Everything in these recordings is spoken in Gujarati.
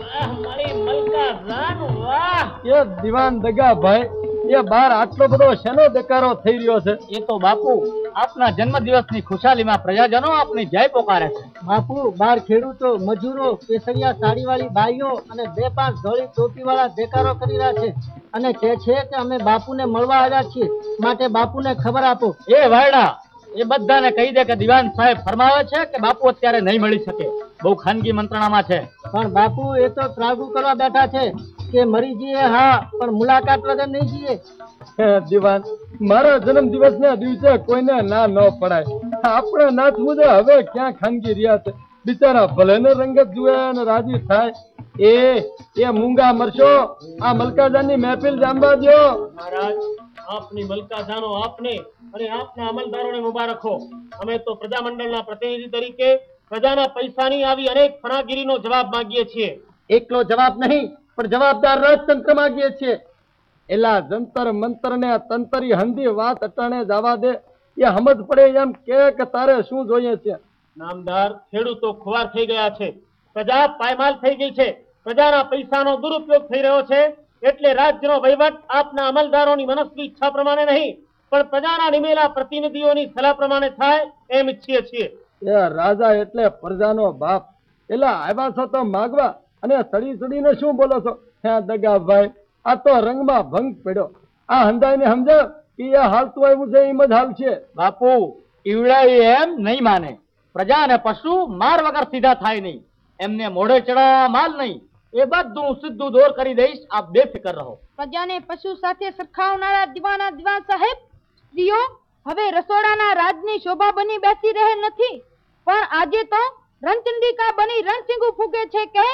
વાહ મારી મલકા જાન વાહ. એ દિવાન દગા ભાઈ એ બાર આટલો બધો શેનો દેકારો થઈ રહ્યો છે? એ તો બાપુ આપના જન્મદિવસની ખુશાલીમાં પ્રજાજનો આપની જય પોકારે છે. બાપુ બાર ખેડૂતો મજૂરો કેસરિયા સાડીવાળી બાઈઓ અને બે પાંચ ધોળી ટોપીવાળા દેકારો કરી રહ્યા છે. અને કહે છે કે અમે બાપુને મળવા આવ્યા છીએ. માટે બાપુને ખબર આપો. એ વાયડા એ બધાને કહી દે કે દિવાન સાહેબ ફરમાવે છે કે બાપુ અત્યારે નહીં મળી શકે. બહુ ખાનગી મંત્રણામાં છે. પણ બાપુ એ તો પ્રાગુ કરવા બેઠા છે કે મરી જઈએ હા પણ મુલાકાત વગર નહીં જઈએ. દિવાન મારા જન્મ દિવસના દિવસે કોઈને ના ન પડાય. આપણે નાથ મુજબ હવે ક્યાં ખાનગી રહ્યા છે? બિચારા ભલે ને રંગત જુએ અને રાજી થાય. એ એ મૂંગા મરશો આ મલકાજાની મહેફિલ જામવા દ્યો. મહારાજ આપની મલકાજાનો આપને અને આપના અમલદારોને મુબારક. હો અમે તો પ્રજામંડળના પ્રતિનિધિ તરીકે પ્રજાના પૈસાની આવી અનેક ફનાગીરીનો જવાબ માંગીએ છીએ. એકલો જવાબ નહીં પણ જવાબદાર રાજતંત્ર માંગીએ છીએ. એલા જંતર મંતર ને તંતરી હંધી વાત અટાણે જવા દે. એ સમજ પડે એમ કે કે તારે શું જોઈએ છે? નામદાર ખેડૂતો ખુવાર થઈ ગયા છે. પ્રજા પાયમાલ થઈ ગઈ છે. પ્રજાના પૈસાનો દુરુપયોગ થઈ રહ્યો છે. એટલે રાજ્યનો વહીવટ આપના અમલદારોની મનસ્વી ઈચ્છા પ્રમાણે નહીં પણ પ્રજાના નિમેલા પ્રતિનિધિઓની સલાહ પ્રમાણે થાય એમ ઈચ્છીએ છીએ. એ રાજા એટલે પ્રજાનો બાપ. એટલે આવ્યા છો તો માગવા અને સડી સડીને શું બોલો છો? હે દગાભાઈ આ તો રંગમાં ભંગ પડ્યો. આ હંધાઈને સમજાવ કે એ હાલતું આવ્યું છે એમ જ હાલ છે. બાપુ ઈવડા એમ નહીં માને. પ્રજા અને પશુ માર વગર સીધા થાય નહીં. એમને મોઢે ચડાવવા માલ નહીં. એ બધું સીધું દોર કરી દઈશ. આપ બેફિકર રહો. પ્રજાને પશુ સાથે સરખાવનારા દીવાના દીવાન સાહેબ સ્ત્રીઓ હવે રસોડાના રાજની શોભા બની બેસી રહે નથી. પણ આજે તો રણચંડિકા બની રણસિંગુ ફૂકે છે કે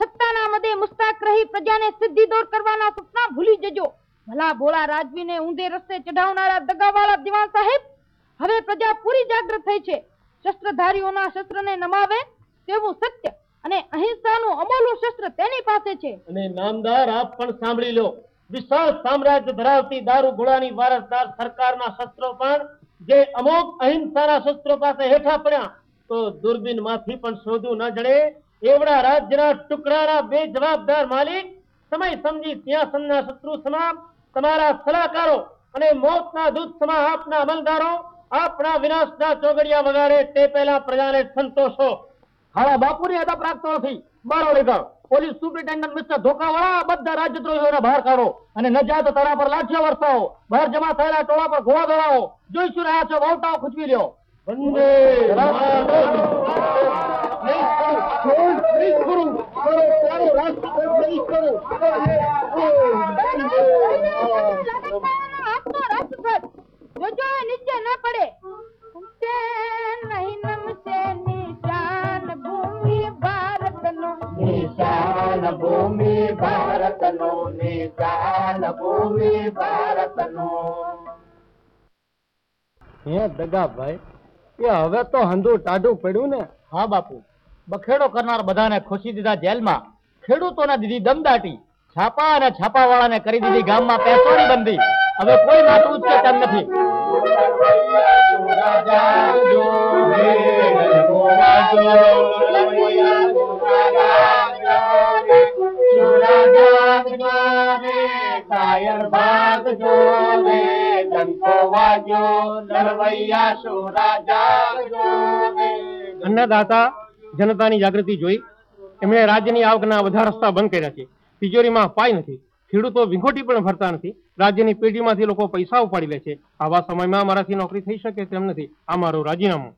સત્તાના મદે મુસ્તાક રહી પ્રજાને સિદ્ધિ દોર કરવાના સપના ભૂલી જજો. ભલા ભોળા રાજવીને ઊંધે રસ્તે ચઢાવનારા દગાવાળા દિવાન સાહેબ, હવે પ્રજા પૂરી જાગૃત થઈ છે. શસ્ત્રધારીઓના શસ્ત્રને નમાવે તેવું સત્ય અને અહિંસાનું અમોલું શસ્ત્ર તેની પાસે છે. અને નામદાર આપ પણ સાંભળી લો. વિશાળ સામ્રાજ્ય ધરાવતી દારૂ ગોળાની વારસદાર સરકારના શસ્ત્રો પણ જે અમુક અહિંસાના શસ્ત્રો પાસે હેઠા પડ્યા તો દૂરબીનમાંથી પણ શોધવું ન જડે. એવડા રાજ્યના ટુકડાના બે જવાબદાર માલિક, સમય સમજી ત્યાં શત્રુ સમા તમારા સલાહકારો અને મોતના દૂત સમા આપના અમલદારો આપણા વિનાશના ચોગડિયા વગાડે તે પહેલા પ્રજાને સંતોષો. હાળા બાપુની હતા પ્રાપ્ત નથી. બારો લેગા પોલીસ સુપ્રિન્ટેન્ડન્ટ મિસ્ટર ધોકાવાળા, બધા રાજદ્રોહીઓને બહાર કાઢો અને ન જાય તો તારા પર લાઠીઓ વરસાવો. બહાર જમા થયેલા ટોળા પર ઘોડા દોડાવો. જોઈશું રહ્યા છો વહુટાઓ ખૂચવી લ્યો. વંદે જોજો નીચે ન પડે નહીં નમશે નિશાન ભૂમિ ભારતનો નિશાન ભૂમિ ભારતનો નિશાન ભૂમિ ભારતનો હે એ હવે તો હંધું ટાઢું પડ્યું ને. હા, બાપુ. બખેડો કરનાર બધાને ખુશી દીધા જેલમાં. ખેડૂતોને દીધી દમદાટી. છાપા અને છાપાવાળાને કરી દીધી ગામમાં પેસોડી બંધી. હવે કોઈ માથું ઉચકે તેમ નથી. અન્નદાતા જનતાની જાગૃતિ જોઈ એમણે રાજ્યની આવકના બધા રસ્તા બંધ કર્યા છે. તિજોરીમાં અપાય નથી. ખેડૂતો વિંગોટી પણ ભરતા નથી. રાજ્યની પેઢીમાંથી લોકો પૈસા ઉપાડી લે છે. આવા સમયમાં મારાથી નોકરી થઈ શકે તેમ નથી. આ મારું રાજીનામું.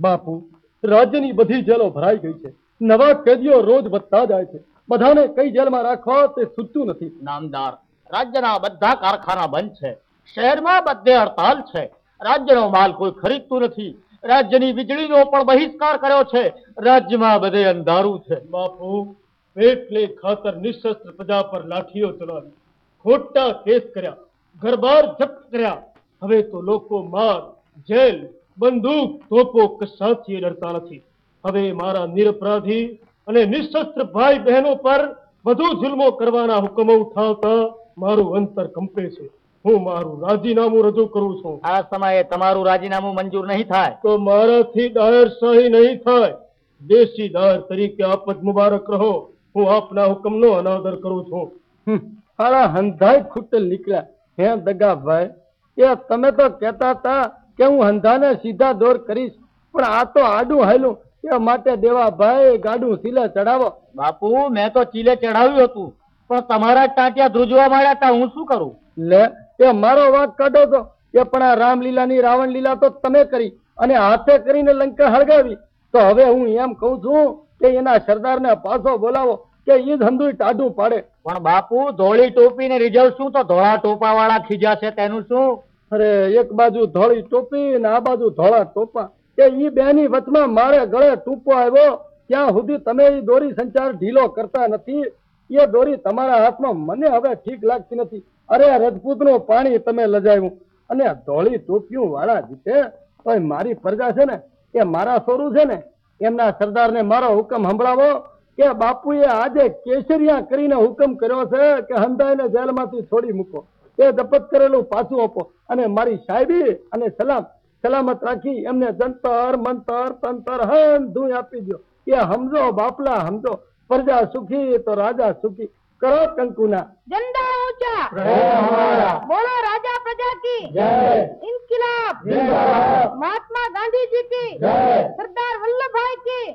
બાપુ રાજ્યની બધી જેલો ભરાઈ ગઈ છે. નવા કેદીઓ રોજ વધતા જાય છે. બધાને કઈ જેલમાં રાખો તે સૂચતું નથી. નામદાર રાજ્યના બધા કારખાના બંધ છે. શહેરમાં બધે હડતાલ છે. રાજ્યનો માલ કોઈ ખરીદતું નથી. રાજ્યની વીજળીનો પણ બહિષ્કાર કર્યો છે. રાજ્યમાં બધે અંધારું છે. બાપુ એટલે ખાતર નિશસ્ત્ર પ્રજા પર લાઠીઓ ચલાવી. ખોટા કેસ કર્યા. ઘરબાર જપ્ત કર્યા. હવે તો લોકો માર જેલ, બંદૂક, તોપો કશાથી ડરતા નથી. હવે મારા નિરપરાધી અને નિશસ્ત્ર ભાઈ બહેનો પર વધુ જુલ્મો કરવાના હુકમો ઉઠાવતા મારું અંતર કંપે છે. હું મારું રાજીનામું રજૂ કરું છું. આ સમયે તમારું રાજીનામું મંજૂર નહીં થાય. તો મારાથી દાયર સહી નહીં થાય. દેશી દાયર તરીકે આપ જ મુબારક રહો. હું આપના હુકમનો અનાદર કરું છું. હમ, હાલા હંધાય ખૂટલ નીકળ્યા. હે દગાભાઈ એ તમે તો કહેતા હતા કે હું હંધાને સીધા દોર કરીશ પણ આ તો આડું હાલ્યું. એ માટે દેવાભાઈ ગાડું ચીલે ચડાવો. બાપુ મેં તો ચીલે ચડાવ્યું હતું. પણ તમારા ટાંટિયા ધ્રુજવા માંડ્યા હતા હું શું કરું? લે એ મારો વાંક કાઢો તો એ પણ આ રામલીલાની રાવણ લીલા તો તમે કરી અને હાથે કરીને લંકા હળગાવી. તો હવે હું એમ કહું છું કે એના સરદારને પાછો બોલાવો કે ઈ ધંધુ ટાઢું પાડે. પણ બાપુ ધોળી ટોપી ને રિઝર્વ શું? તો ધોળા ટોપા વાળા ખીજા છે તેનું શું? અરે એક બાજુ ધોળી ટોપી ને આ બાજુ ધોળા ટોપા. કે ઈ બેની વચમાં મારે ગળે ટૂંપો આવ્યો ત્યાં સુધી તમે એ દોરી સંચાર ઢીલો કરતા નથી. એ દોરી તમારા હાથમાં મને હવે ઠીક લાગતી નથી. અરે રજપૂતનું પાણી તમે લજાવ્યું. અને ધોળી ટોપિયું વાળા જીતે તો મારી પ્રજા છે ને, એ મારા સોરું છે ને, એમના સરદારને મારો હુકમ સંભળાવો કે બાપુએ આજે કેસરિયા કરીને હુકમ કર્યો છે કે હંધાઈને જેલમાંથી છોડી મૂકો. એ જપત કરેલું પાછું આપો. અને મારી સાહેબી અને સલામ, સલામત રાખી એમને જંતર, મંતર, તંતર હંધું આપી દો એ સમજો, બાપલા સમજો. પ્રજા સુખી તો રાજા સુખી. કરો કંકુના. ઝંડા ઊંચા. રહે હમારા બોલો રાજા પ્રજા કી. જય. ઇન્કિલાબ. જિંદાબાદ મહાત્મા ગાંધીજી કી. જય. સરદાર વલ્લભભાઈ કી.